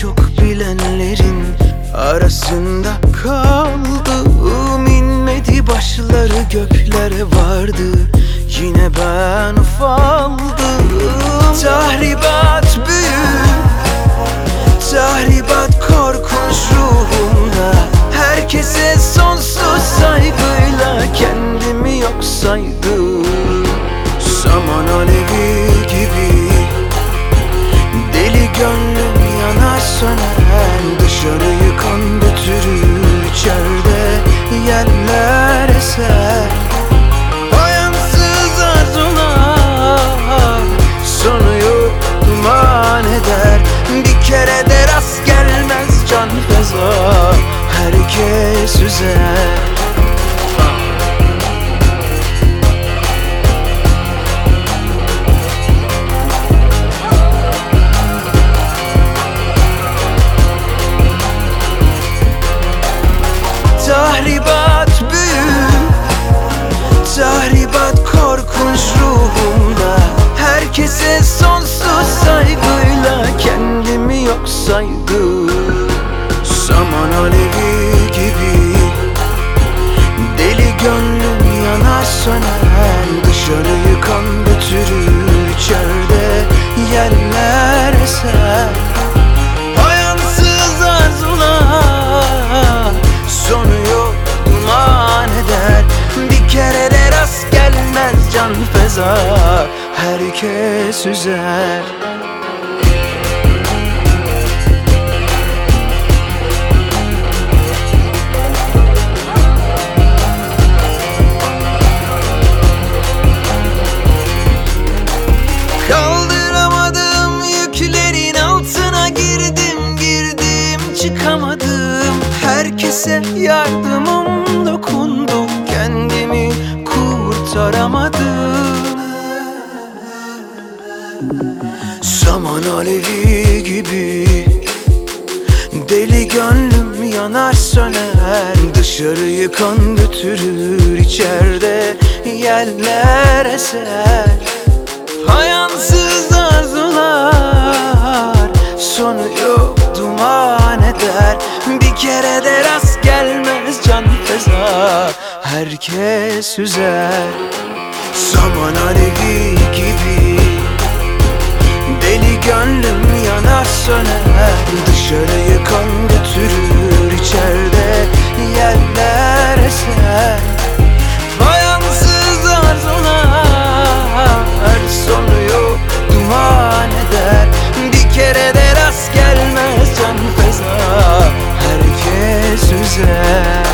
çok bilenlerin arasında kaldım inmedi başları göklere vardı. Yine ben ufaldım söner Tahribat büyük Tahribat korkunç ruhumda. Herkese sonsuz saygıyla Kendimi yok saydım Saman alevi gibi Deli gönlüm yanar söner. Dışarıyı kan feza Herkes üzer. Kaldıramadım yüklerin altına girdim girdim çıkamadım. Herkese yardımım dokundu kendimi kurtaramadım Saman alevi gibi. Deli gönlüm yanar söner. Dışarıyı kan götürür içeride Yerler eser. Hayansız arzular Sonu yok duman eder. Bir kere de rast gelmez can feza. Herkes üzer. Saman alevi gibi 世界。